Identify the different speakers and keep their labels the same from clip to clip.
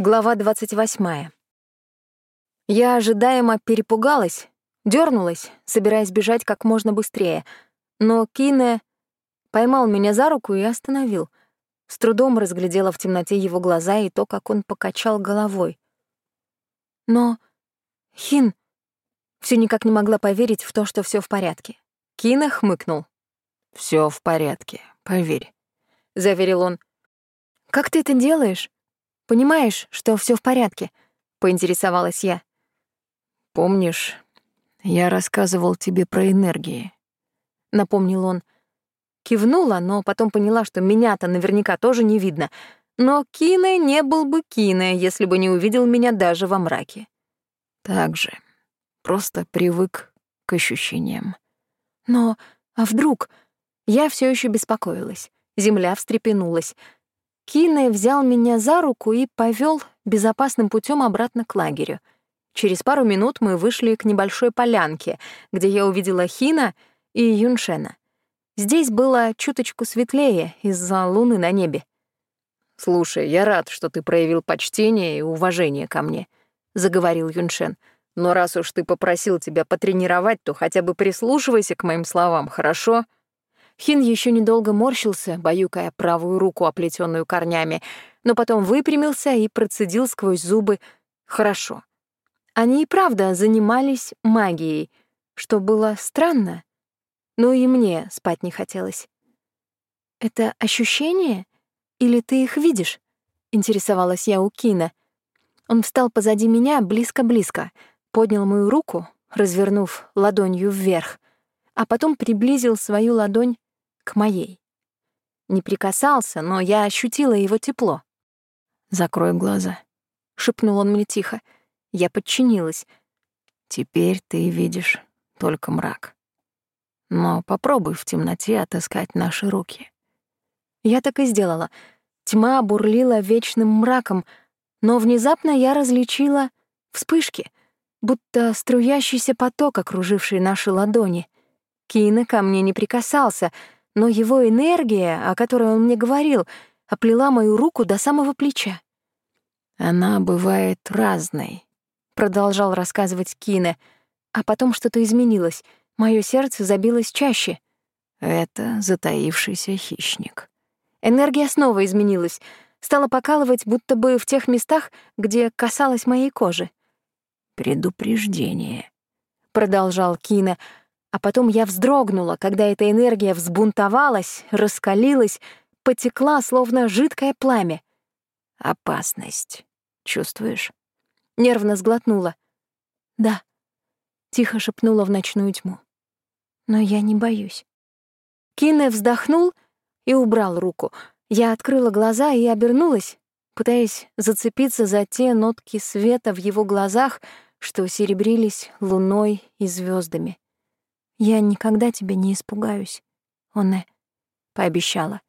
Speaker 1: Глава 28. Я ожидаемо перепугалась, дернулась, собираясь бежать как можно быстрее, но Кине поймал меня за руку и остановил. С трудом разглядела в темноте его глаза и то, как он покачал головой. Но Хин все никак не могла поверить в то, что все в порядке. Кина хмыкнул.
Speaker 2: Все в порядке, поверь», —
Speaker 1: заверил он. «Как ты это делаешь? Понимаешь, что все в порядке?» — поинтересовалась я.
Speaker 2: «Помнишь, я рассказывал тебе про энергии?»
Speaker 1: — напомнил он. Кивнула, но потом поняла, что меня-то наверняка тоже не видно. Но Кине не был бы Кине, если бы не увидел меня даже во мраке.
Speaker 2: «Так же. Просто привык к ощущениям».
Speaker 1: «Но а вдруг?» Я все еще беспокоилась. Земля встрепенулась. Кине взял меня за руку и повел безопасным путем обратно к лагерю. Через пару минут мы вышли к небольшой полянке, где я увидела Хина и Юншена. Здесь было чуточку светлее из-за луны на небе.
Speaker 2: «Слушай, я рад, что ты проявил почтение и уважение ко мне», — заговорил Юншен. «Но раз уж ты попросил тебя потренировать, то хотя бы прислушивайся к моим словам, хорошо?»
Speaker 1: Хин еще недолго морщился, баюкая правую руку, оплетенную корнями, но потом выпрямился и процедил сквозь зубы «хорошо». Они и правда занимались магией, что было странно, но и мне спать не хотелось. «Это ощущение? Или ты их видишь?» — интересовалась я у Кина. Он встал позади меня близко-близко, поднял мою руку, развернув ладонью вверх, а потом приблизил свою ладонь к моей. Не прикасался, но я ощутила его тепло.
Speaker 2: «Закрой глаза», — шепнул он мне тихо. Я подчинилась. «Теперь ты видишь только мрак. Но попробуй в темноте отыскать наши руки».
Speaker 1: Я так и сделала. Тьма бурлила вечным мраком, но внезапно я различила вспышки, будто струящийся поток, окруживший наши ладони. Кина ко мне не прикасался — но его энергия, о которой он мне говорил, оплела мою руку до самого плеча.
Speaker 2: «Она бывает разной», — продолжал рассказывать Кине, а потом что-то изменилось, мое сердце забилось чаще. «Это затаившийся хищник».
Speaker 1: Энергия снова изменилась, стала покалывать, будто бы в тех местах, где касалась моей кожи.
Speaker 2: «Предупреждение», —
Speaker 1: продолжал Кине, — а потом я вздрогнула, когда эта энергия взбунтовалась, раскалилась, потекла, словно жидкое пламя.
Speaker 2: «Опасность. Чувствуешь?»
Speaker 1: Нервно сглотнула. «Да», — тихо шепнула в ночную тьму. «Но я не боюсь». Кине вздохнул и убрал руку. Я открыла глаза и обернулась, пытаясь зацепиться за те нотки света в его глазах, что серебрились луной и звездами. «Я никогда тебя не испугаюсь, Оне», — пообещала.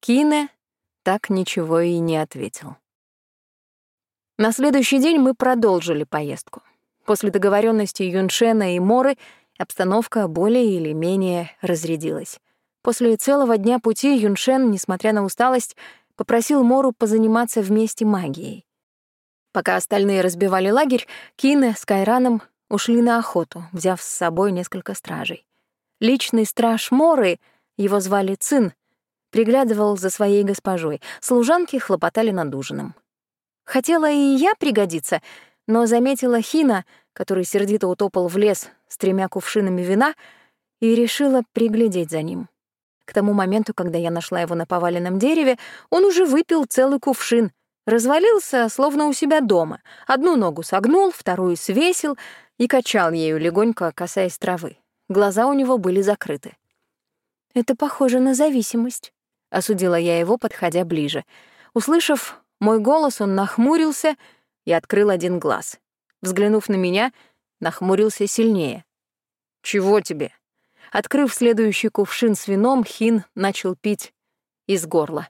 Speaker 1: Кине так ничего и не ответил. На следующий день мы продолжили поездку. После договоренности Юншена и Моры обстановка более или менее разрядилась. После целого дня пути Юншен, несмотря на усталость, попросил Мору позаниматься вместе магией. Пока остальные разбивали лагерь, Кине с Кайраном ушли на охоту, взяв с собой несколько стражей. Личный страж Моры, его звали Цин, приглядывал за своей госпожой, служанки хлопотали над ужином. Хотела и я пригодиться, но заметила Хина, который сердито утопал в лес с тремя кувшинами вина, и решила приглядеть за ним. К тому моменту, когда я нашла его на поваленном дереве, он уже выпил целый кувшин, развалился, словно у себя дома. Одну ногу согнул, вторую свесил — и качал ею легонько, касаясь травы. Глаза у него были закрыты. «Это похоже на зависимость», — осудила я его, подходя ближе. Услышав мой голос, он нахмурился и открыл один глаз. Взглянув на меня, нахмурился сильнее. «Чего тебе?» Открыв следующий кувшин с вином, Хин начал пить из горла.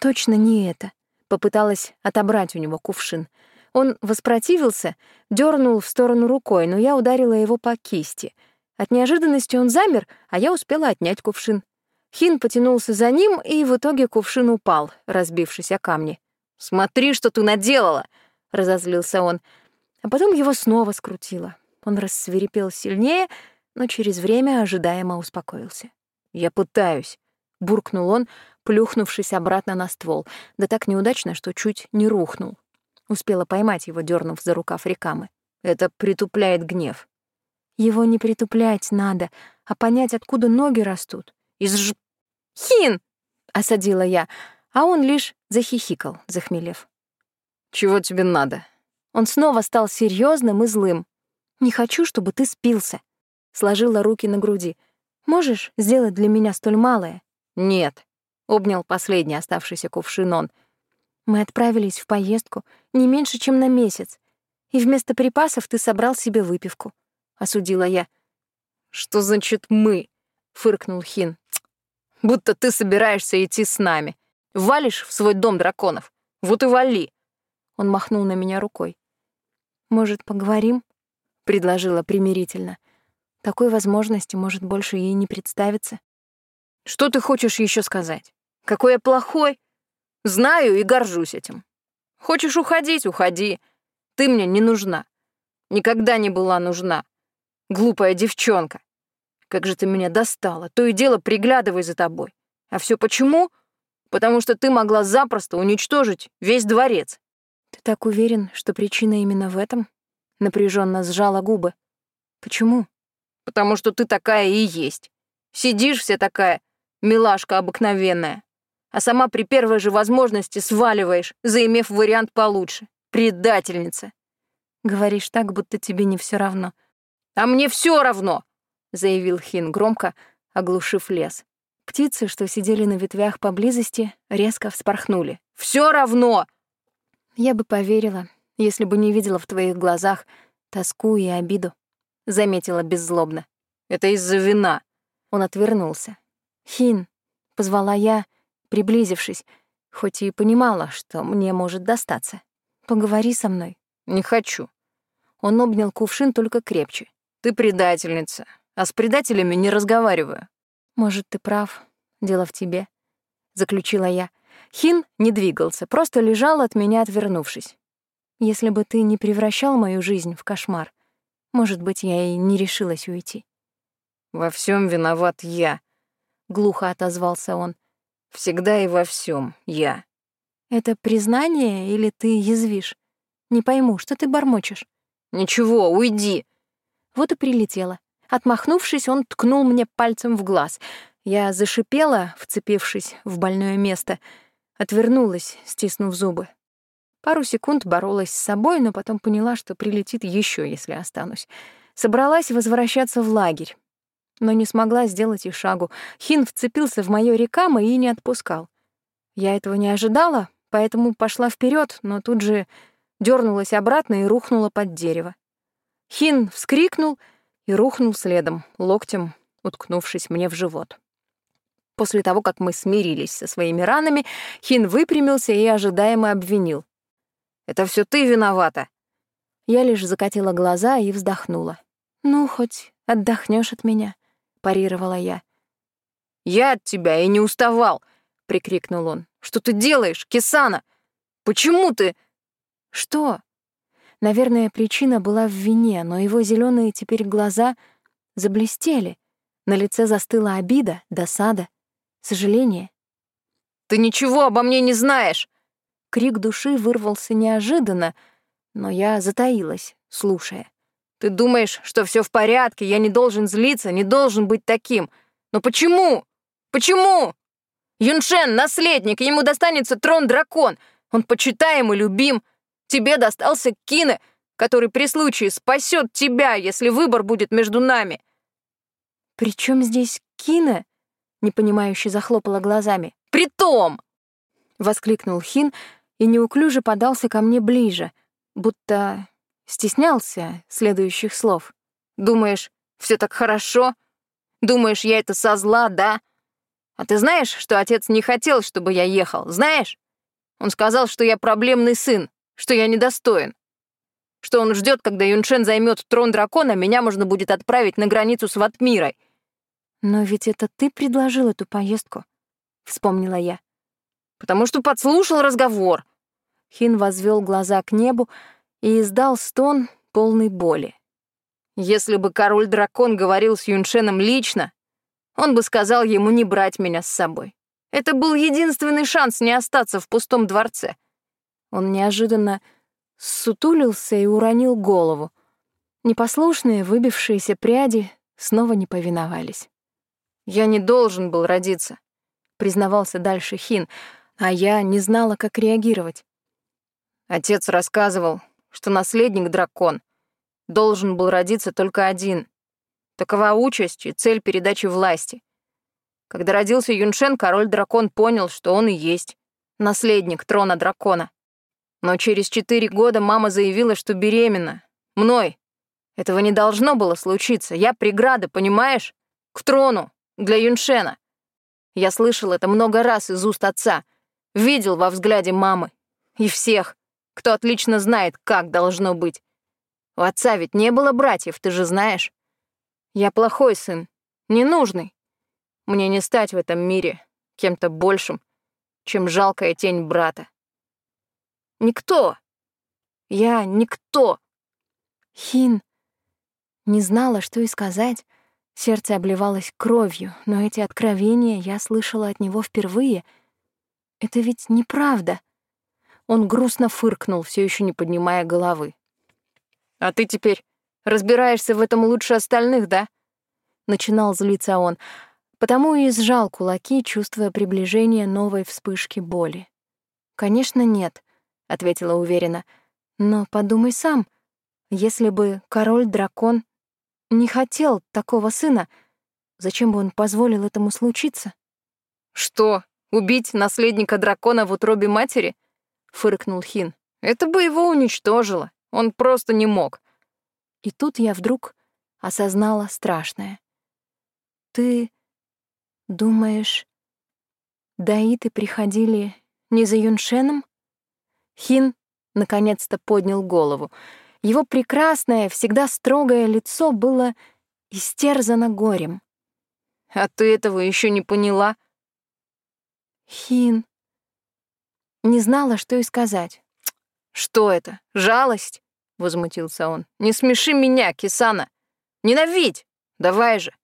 Speaker 1: «Точно не это», — попыталась отобрать у него кувшин — он воспротивился, дернул в сторону рукой, но я ударила его по кисти. От неожиданности он замер, а я успела отнять кувшин. Хин потянулся за ним, и в итоге кувшин упал, разбившись о камни. «Смотри, что ты наделала!» — разозлился он. А потом его снова скрутило. Он рассверепел сильнее, но через время ожидаемо успокоился. «Я пытаюсь», — буркнул он, плюхнувшись обратно на ствол, да так неудачно, что чуть не рухнул. Успела поймать его, дернув за рукав рекамы. «Это притупляет гнев». «Его не притуплять надо, а понять, откуда ноги растут. Из ж... Хин!» — осадила я, а он лишь захихикал, захмелев.
Speaker 2: «Чего тебе надо?»
Speaker 1: Он снова стал серьезным и злым. «Не хочу, чтобы ты спился», — сложила руки на груди. «Можешь сделать для меня столь малое?»
Speaker 2: «Нет», — обнял последний оставшийся кувшин он.
Speaker 1: «Мы отправились в поездку не меньше, чем на месяц, и вместо припасов ты собрал себе выпивку», — осудила я.
Speaker 2: «Что значит «мы»?» — фыркнул Хин. «Будто ты собираешься идти с нами. Валишь в свой дом драконов. Вот и вали!»
Speaker 1: Он махнул на меня рукой. «Может, поговорим?» — предложила примирительно. «Такой возможности, может, больше ей не представиться».
Speaker 2: «Что ты хочешь еще сказать? Какой я плохой? Знаю и горжусь этим. Хочешь уходить — уходи. Ты мне не нужна. Никогда не была нужна. Глупая девчонка. Как же ты меня достала. То и дело приглядывай за тобой. А все почему? Потому что ты могла запросто уничтожить весь дворец.
Speaker 1: Ты так уверен, что причина именно в этом? Напряженно сжала губы. Почему?
Speaker 2: Потому что ты такая и есть. Сидишь вся такая, милашка обыкновенная. А сама при первой же возможности сваливаешь, заимев вариант получше. Предательница.
Speaker 1: Говоришь так, будто тебе не все равно.
Speaker 2: А мне все равно, заявил Хин громко, оглушив лес.
Speaker 1: Птицы, что сидели на ветвях поблизости, резко вспорхнули.
Speaker 2: Все равно!
Speaker 1: Я бы поверила, если бы не видела в твоих глазах тоску и обиду, заметила беззлобно.
Speaker 2: Это из-за вина.
Speaker 1: Он отвернулся. Хин, позвала я, приблизившись, хоть и понимала, что мне может достаться. Поговори со мной.
Speaker 2: Не хочу.
Speaker 1: Он обнял кувшин только крепче.
Speaker 2: Ты предательница, а с предателями не разговариваю.
Speaker 1: «Может, ты прав. Дело в тебе», — заключила я. Хин не двигался, просто лежал от меня, отвернувшись. «Если бы ты не превращал мою жизнь в кошмар, может быть, я и не решилась уйти».
Speaker 2: «Во всем виноват я», — глухо отозвался он. «Всегда и во всем я».
Speaker 1: «Это признание или ты язвишь? Не пойму, что ты бормочешь?»
Speaker 2: «Ничего, уйди».
Speaker 1: Вот и прилетела. Отмахнувшись, он ткнул мне пальцем в глаз. Я зашипела, вцепившись в больное место, отвернулась, стиснув зубы. Пару секунд боролась с собой, но потом поняла, что прилетит еще, если останусь. Собралась возвращаться в лагерь, но не смогла сделать и шагу. Хин вцепился в моё рекамо и не отпускал. Я этого не ожидала, поэтому пошла вперед, но тут же дернулась обратно и рухнула под дерево. Хин вскрикнул — и рухнул следом, локтем уткнувшись мне в живот. После того, как мы смирились со своими ранами, Хин выпрямился и ожидаемо обвинил.
Speaker 2: «Это все ты виновата!»
Speaker 1: Я лишь закатила глаза и вздохнула. «Ну, хоть отдохнешь от меня», — парировала я.
Speaker 2: «Я от тебя и не уставал!» — прикрикнул он. «Что ты делаешь, Кисана? Почему ты...»
Speaker 1: «Что?» Наверное, причина была в вине, но его зеленые теперь глаза заблестели. На лице застыла обида, досада, сожаление.
Speaker 2: «Ты ничего обо мне не знаешь!»
Speaker 1: Крик души вырвался неожиданно, но я затаилась, слушая.
Speaker 2: «Ты думаешь, что все в порядке, я не должен злиться, не должен быть таким. Но почему? Почему? Юншен — наследник, ему достанется трон-дракон. Он почитаем и любим. Тебе достался Кине, который при случае спасет тебя, если выбор будет между нами.
Speaker 1: «При чем здесь Кине?» — непонимающе захлопала глазами.
Speaker 2: «Притом!»
Speaker 1: — воскликнул Хин и неуклюже подался ко мне ближе, будто стеснялся следующих слов.
Speaker 2: «Думаешь, все так хорошо? Думаешь, я это со зла, да? А ты знаешь, что отец не хотел, чтобы я ехал, знаешь? Он сказал, что я проблемный сын, что я недостоин. Что он ждет, когда Юншен займет трон дракона, меня можно будет отправить на границу с Ватмирой.
Speaker 1: Но ведь это ты предложил эту поездку, вспомнила я.
Speaker 2: Потому что подслушал разговор.
Speaker 1: Хин возвел глаза к небу и издал стон полный боли.
Speaker 2: Если бы король-дракон говорил с Юншеном лично, он бы сказал ему не брать меня с собой. Это был единственный шанс не остаться в пустом дворце.
Speaker 1: Он неожиданно сутулился и уронил голову. Непослушные, выбившиеся пряди снова не повиновались.
Speaker 2: «Я не должен был родиться», —
Speaker 1: признавался дальше Хин, а я не знала, как реагировать.
Speaker 2: Отец рассказывал, что наследник дракон должен был родиться только один. Такова участь и цель передачи власти. Когда родился Юншен, король-дракон понял, что он и есть наследник трона дракона. Но через четыре года мама заявила, что беременна. Мной. Этого не должно было случиться. Я преграда, понимаешь? К трону. Для Юншена. Я слышал это много раз из уст отца. Видел во взгляде мамы. И всех, кто отлично знает, как должно быть. У отца ведь не было братьев, ты же знаешь. Я плохой сын, ненужный. Мне не стать в этом мире кем-то большим, чем жалкая тень брата. Никто. Я никто.
Speaker 1: Хин не знала, что и сказать. Сердце обливалось кровью, но эти откровения я слышала от него впервые. Это ведь неправда. Он грустно фыркнул, все еще не поднимая головы.
Speaker 2: «А ты теперь разбираешься в этом лучше остальных, да?»
Speaker 1: Начинал злиться он, потому и сжал кулаки, чувствуя приближение новой вспышки боли. «Конечно, нет», — ответила уверенно. «Но подумай сам, если бы король-дракон не хотел такого сына, зачем бы он позволил этому случиться?»
Speaker 2: «Что, убить наследника дракона в утробе матери?» — фыркнул Хин. «Это бы его уничтожило. Он просто не мог».
Speaker 1: И тут я вдруг осознала страшное. «Ты думаешь, даиты приходили не за Юншеном?» Хин наконец-то поднял голову. Его прекрасное, всегда строгое лицо было истерзано горем.
Speaker 2: «А ты этого еще не поняла?»
Speaker 1: «Хин...» Не знала, что и сказать.
Speaker 2: «Что это? Жалость?» — возмутился он. «Не смеши меня, Кисана! Ненавидь! Давай же!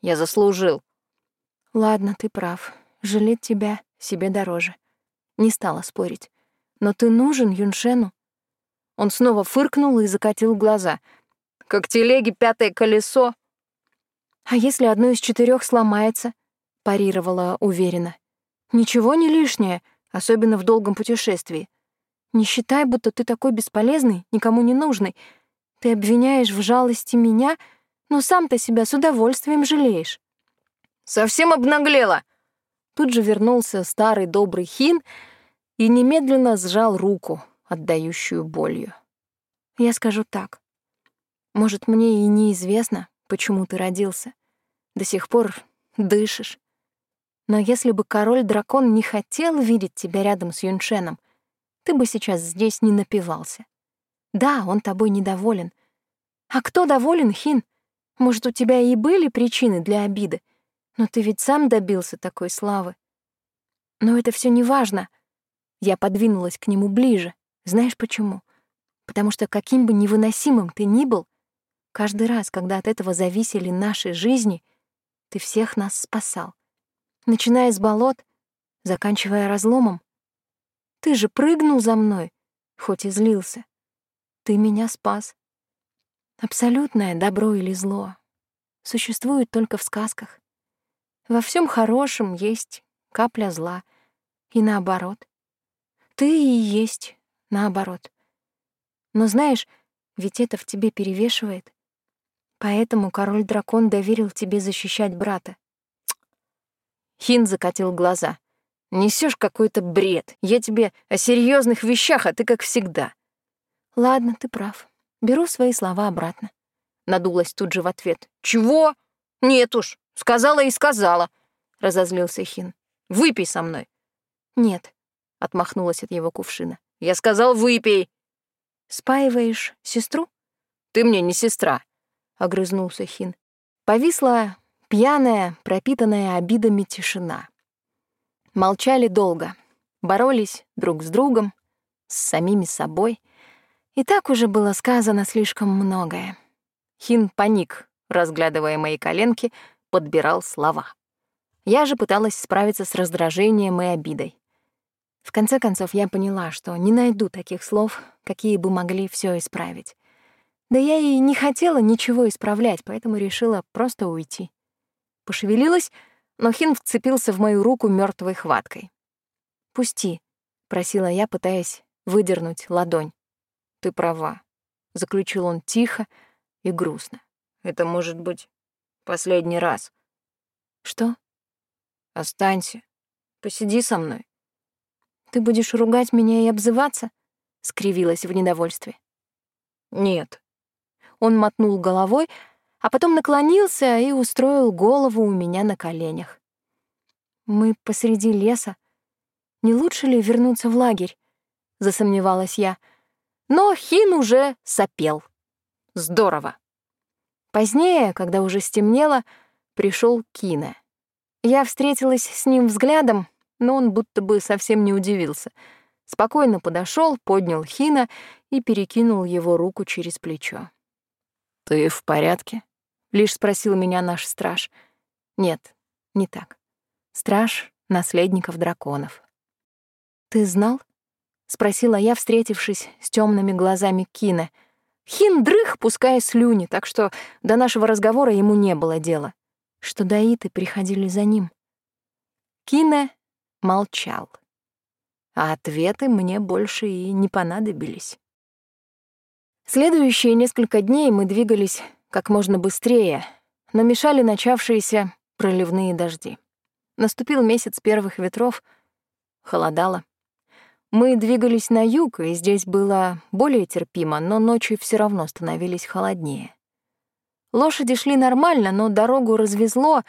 Speaker 2: Я заслужил!»
Speaker 1: «Ладно, ты прав. Жалеть тебя себе дороже». Не стала спорить. Но ты нужен Юншену. Он снова фыркнул и закатил глаза.
Speaker 2: Как телеги пятое колесо.
Speaker 1: А если одно из четырех сломается? парировала уверенно. Ничего не лишнее, особенно в долгом путешествии. Не считай, будто ты такой бесполезный, никому не нужный. Ты обвиняешь в жалости меня, но сам-то себя с удовольствием жалеешь.
Speaker 2: Совсем обнаглела.
Speaker 1: Тут же вернулся старый добрый Хин и немедленно сжал руку, отдающую болью. Я скажу так. Может, мне и неизвестно, почему ты родился. До сих пор дышишь. Но если бы король-дракон не хотел видеть тебя рядом с Юншеном, ты бы сейчас здесь не напивался. Да, он тобой недоволен. А кто доволен, Хин? Может, у тебя и были причины для обиды, но ты ведь сам добился такой славы. Но это все не важно. Я подвинулась к нему ближе. Знаешь почему? Потому что каким бы невыносимым ты ни был, каждый раз, когда от этого зависели наши жизни, ты всех нас спасал. Начиная с болот, заканчивая разломом. Ты же прыгнул за мной, хоть и злился. Ты меня спас. Абсолютное добро или зло существует только в сказках. Во всем хорошем есть капля зла, и наоборот. Ты и есть наоборот. Но знаешь, ведь это в тебе перевешивает. Поэтому король-дракон доверил тебе защищать брата.
Speaker 2: Хин закатил глаза. Несешь какой-то бред. Я тебе о серьезных вещах, а ты как всегда.
Speaker 1: Ладно, ты прав. Беру свои слова обратно.
Speaker 2: Надулась тут же в ответ. Чего? Нет уж, сказала и сказала, разозлился Хин. Выпей со мной.
Speaker 1: Нет,
Speaker 2: отмахнулась от его кувшина. Я сказал, выпей.
Speaker 1: Спаиваешь сестру?
Speaker 2: Ты мне не сестра,
Speaker 1: огрызнулся Хин. Повисла пьяная, пропитанная обидами тишина. Молчали долго, боролись друг с другом, с самими собой. И так уже было сказано слишком многое. Хин паник, разглядывая мои коленки, подбирал слова. Я же пыталась справиться с раздражением и обидой. В конце концов, я поняла, что не найду таких слов, какие бы могли все исправить. Да я и не хотела ничего исправлять, поэтому решила просто уйти. Пошевелилась, но Хин вцепился в мою руку мертвой хваткой. «Пусти», — просила я, пытаясь выдернуть ладонь. «Ты права», — заключил он тихо и грустно. «Это может быть последний раз». «Что?» «Останься. Посиди со мной». «Ты будешь ругать меня и обзываться?» — скривилась в недовольстве. «Нет». Он мотнул головой, а потом наклонился и устроил голову у меня на коленях. «Мы посреди леса. Не лучше ли вернуться в лагерь?» — засомневалась я. Но Хин уже сопел. Здорово. Позднее, когда уже стемнело, пришел Кина. Я встретилась с ним взглядом, но он будто бы совсем не удивился. Спокойно подошел, поднял Хина и перекинул его руку через плечо.
Speaker 2: «Ты в порядке?»
Speaker 1: Лишь спросил меня наш страж. Нет, не так. Страж наследников драконов. Ты знал? Спросила я, встретившись с темными глазами Кина. Хин дрых, пуская слюни, так что до нашего разговора ему не было дела. Что даиты приходили за ним. Кина молчал. А ответы мне больше и не понадобились. Следующие несколько дней мы двигались как можно быстрее, но мешали начавшиеся проливные дожди. Наступил месяц первых ветров, холодало. Мы двигались на юг, и здесь было более терпимо, но ночью все равно становились холоднее. Лошади шли нормально, но дорогу развезло,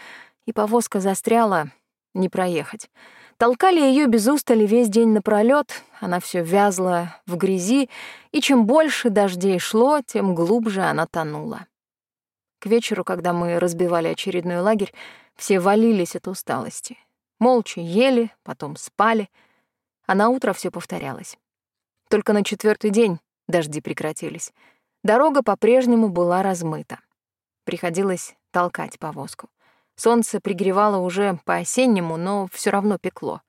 Speaker 1: и повозка застряла, не проехать. Толкали ее без устали весь день напролёт, она все вязла в грязи, и чем больше дождей шло, тем глубже она тонула. К вечеру, когда мы разбивали очередной лагерь, все валились от усталости. Молча ели, потом спали, а на утро все повторялось. Только на четвертый день дожди прекратились. Дорога по-прежнему была размыта. Приходилось толкать повозку. Солнце пригревало уже по-осеннему, но все равно пекло.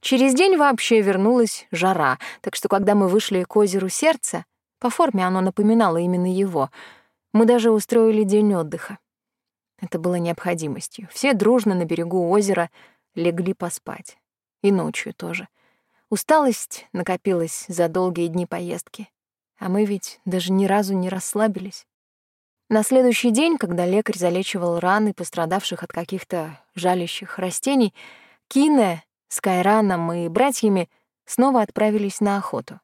Speaker 1: Через день вообще вернулась жара, так что когда мы вышли к озеру Сердца, по форме оно напоминало именно его — мы даже устроили день отдыха. Это было необходимостью. Все дружно на берегу озера легли поспать. И ночью тоже. Усталость накопилась за долгие дни поездки. А мы ведь даже ни разу не расслабились. На следующий день, когда лекарь залечивал раны пострадавших от каких-то жалящих растений, Кине с Кайраном и братьями снова отправились на охоту.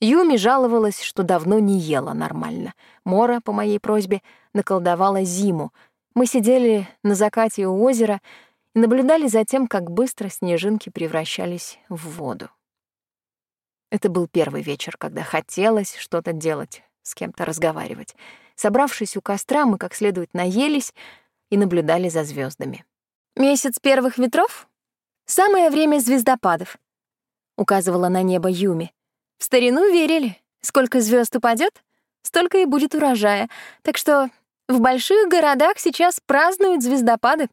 Speaker 1: Юми жаловалась, что давно не ела нормально. Мора, по моей просьбе, наколдовала зиму. Мы сидели на закате у озера и наблюдали за тем, как быстро снежинки превращались в воду. Это был первый вечер, когда хотелось что-то делать, с кем-то разговаривать. Собравшись у костра, мы как следует наелись и наблюдали за звездами. «Месяц первых ветров? Самое время звездопадов», — указывала на небо Юми. В старину верили, сколько звезд упадет, столько и будет урожая. Так что в больших городах сейчас празднуют звездопады.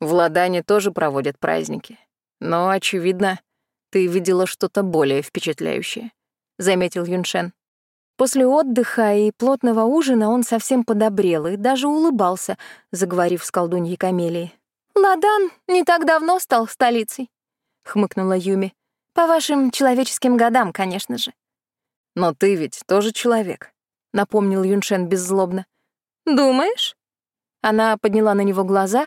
Speaker 2: В Ладане тоже проводят праздники. Но, очевидно, ты видела что-то более впечатляющее, — заметил Юншен.
Speaker 1: После отдыха и плотного ужина он совсем подобрел и даже улыбался, заговорив с колдуньей Камелией. «Ладан не так давно стал столицей», — хмыкнула Юми. По вашим человеческим годам, конечно же.
Speaker 2: Но ты ведь тоже человек, напомнил Юншен беззлобно.
Speaker 1: Думаешь? Она подняла на него глаза,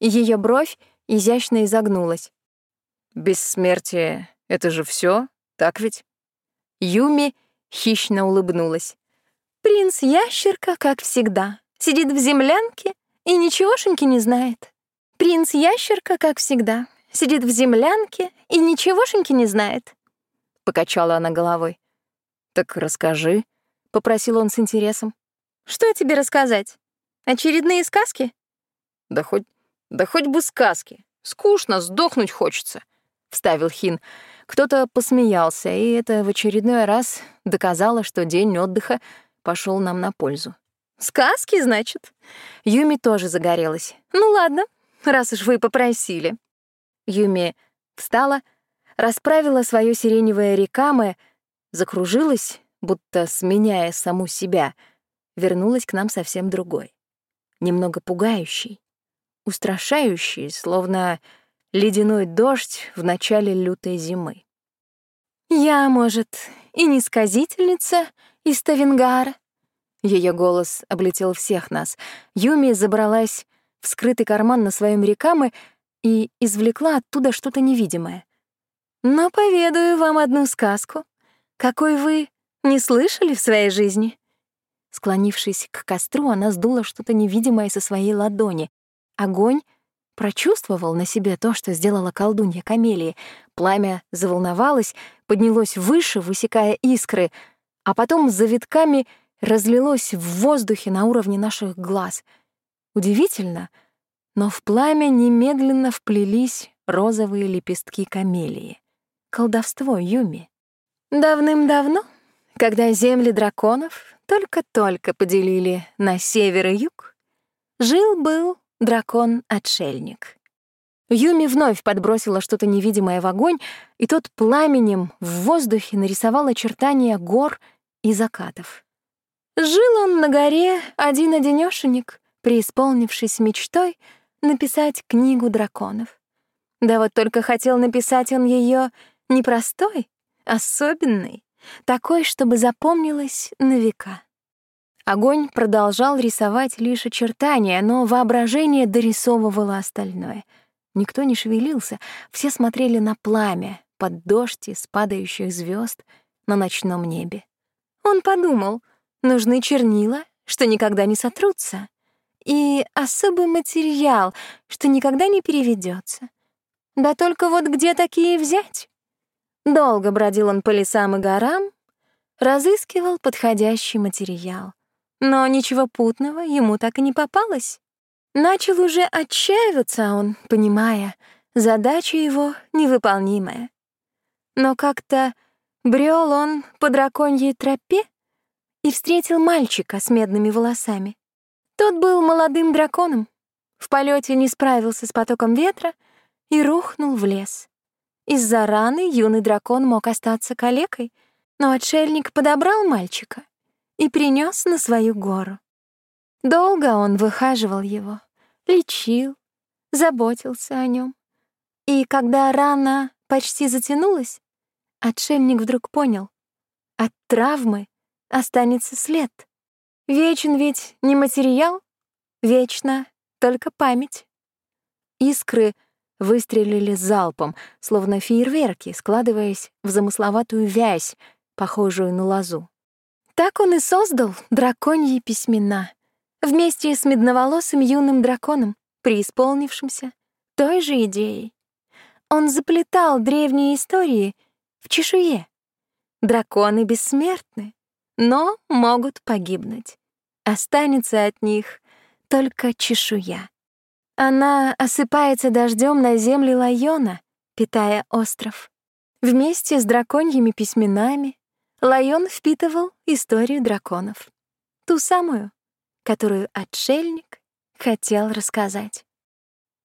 Speaker 1: и ее бровь изящно изогнулась.
Speaker 2: Бессмертие — это же все, так ведь?
Speaker 1: Юми хищно улыбнулась. Принц-ящерка, как всегда, сидит в землянке и ничегошеньки не знает. Принц-ящерка, как всегда, сидит в землянке и ничегошеньки не знает. Покачала она головой.
Speaker 2: «Так расскажи», — попросил он с интересом.
Speaker 1: «Что тебе рассказать? Очередные сказки?»
Speaker 2: «Да хоть, да хоть бы сказки. Скучно, сдохнуть хочется».
Speaker 1: — вставил Хин. Кто-то посмеялся, и это в очередной раз доказало, что день отдыха пошел нам на пользу. «Сказки, значит?» Юми тоже загорелась. «Ну ладно, раз уж вы попросили». Юми встала, расправила свое сиреневое рекамы, закружилась, будто сменяя саму себя, вернулась к нам совсем другой. Немного пугающий, устрашающий, словно ледяной дождь в начале лютой зимы. «Я, может, и не сказительница из Тавенгара?» Ее голос облетел всех нас. Юми забралась в скрытый карман на своем рекамы и извлекла оттуда что-то невидимое. «Но поведаю вам одну сказку, какой вы не слышали в своей жизни?» Склонившись к костру, она сдула что-то невидимое со своей ладони. Огонь прочувствовал на себе то, что сделала колдунья Камелии. Пламя заволновалось, поднялось выше, высекая искры, а потом за витками разлилось в воздухе на уровне наших глаз. Удивительно, но в пламя немедленно вплелись розовые лепестки камелии. Колдовство Юми. Давным-давно, когда земли драконов только-только поделили на север и юг, жил-был дракон-отшельник. Юми вновь подбросила что-то невидимое в огонь, и тот пламенем в воздухе нарисовал очертания гор и закатов. Жил он на горе один-одинёшенек, преисполнившись мечтой написать книгу драконов. Да вот только хотел написать он ее не простой, особенной, такой, чтобы запомнилась на века. Огонь продолжал рисовать лишь очертания, но воображение дорисовывало остальное. Никто не шевелился, все смотрели на пламя, под дождь из падающих звезд на ночном небе. Он подумал, нужны чернила, что никогда не сотрутся, и особый материал, что никогда не переведется. Да только вот где такие взять? Долго бродил он по лесам и горам, разыскивал подходящий материал. Но ничего путного ему так и не попалось. Начал уже отчаиваться он, понимая, задача его невыполнимая. Но как-то брел он по драконьей тропе и встретил мальчика с медными волосами. Тот был молодым драконом, в полете не справился с потоком ветра и рухнул в лес. Из-за раны юный дракон мог остаться калекой, но отшельник подобрал мальчика и принес на свою гору. Долго он выхаживал его, лечил, заботился о нем. И когда рана почти затянулась, отшельник вдруг понял — от травмы останется след. Вечен ведь не материал, вечно только память. Искры выстрелили залпом, словно фейерверки, складываясь в замысловатую вязь, похожую на лозу. Так он и создал драконьи письмена вместе с медноволосым юным драконом, преисполнившимся той же идеей. Он заплетал древние истории в чешуе. Драконы бессмертны, но могут погибнуть. Останется от них только чешуя. Она осыпается дождем на земле Лайона, питая остров. Вместе с драконьими письменами Лайон впитывал историю драконов. Ту самую, которую отшельник хотел рассказать.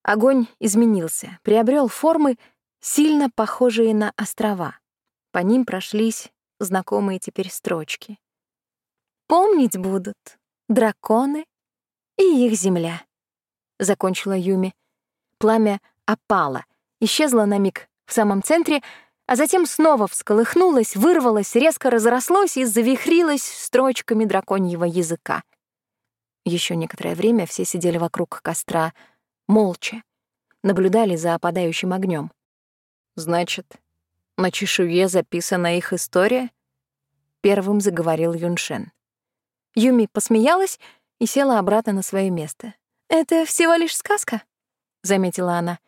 Speaker 1: Огонь изменился, приобрел формы, сильно похожие на острова. По ним прошлись знакомые теперь строчки. «Помнить будут драконы и их земля», — закончила Юми. Пламя опало, исчезло на миг в самом центре, а затем снова всколыхнулось, вырвалось, резко разрослось и завихрилось строчками драконьего языка. Еще некоторое время все сидели вокруг костра, молча, наблюдали за опадающим огнем. «Значит, на чешуе записана их история?» — первым заговорил Юншен. Юми посмеялась и села обратно на свое место. «Это всего лишь сказка», — заметила она.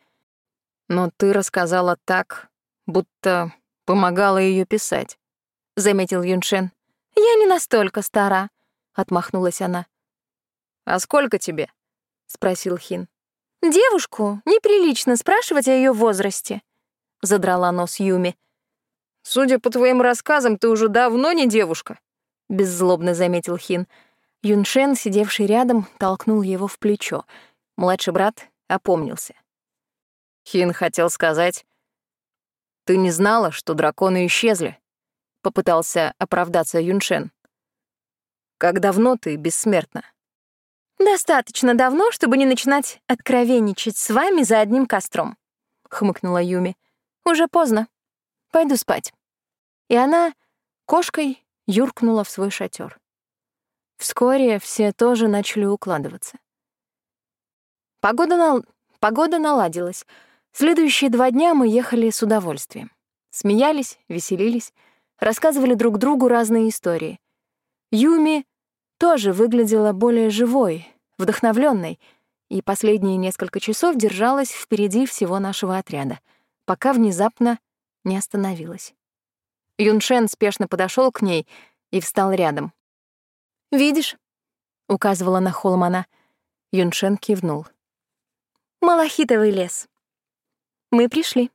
Speaker 1: «Но ты рассказала так, будто помогала ее писать», — заметил Юншен. «Я не настолько стара», — отмахнулась она. «А сколько тебе?» — спросил Хин. «Девушку неприлично спрашивать о ее возрасте», — задрала нос Юми.
Speaker 2: «Судя по твоим рассказам, ты уже давно не девушка», —
Speaker 1: беззлобно заметил Хин. Юншен, сидевший рядом, толкнул его в плечо. Младший брат опомнился.
Speaker 2: Хин хотел сказать, «Ты не знала, что драконы исчезли?» — попытался оправдаться Юншен. «Как давно ты бессмертна?»
Speaker 1: «Достаточно давно, чтобы не начинать откровенничать с вами за одним костром», — хмыкнула Юми. «Уже поздно. Пойду спать». И она кошкой юркнула в свой шатер. Вскоре все тоже начали укладываться. Погода, на... Погода наладилась. Следующие два дня мы ехали с удовольствием. Смеялись, веселились, рассказывали друг другу разные истории. Юми тоже выглядела более живой, вдохновленной, и последние несколько часов держалась впереди всего нашего отряда, пока внезапно не остановилась. Юншен спешно подошел к ней и встал рядом. «Видишь?» — указывала на холм она. Юншен кивнул. «Малахитовый лес. Мы пришли».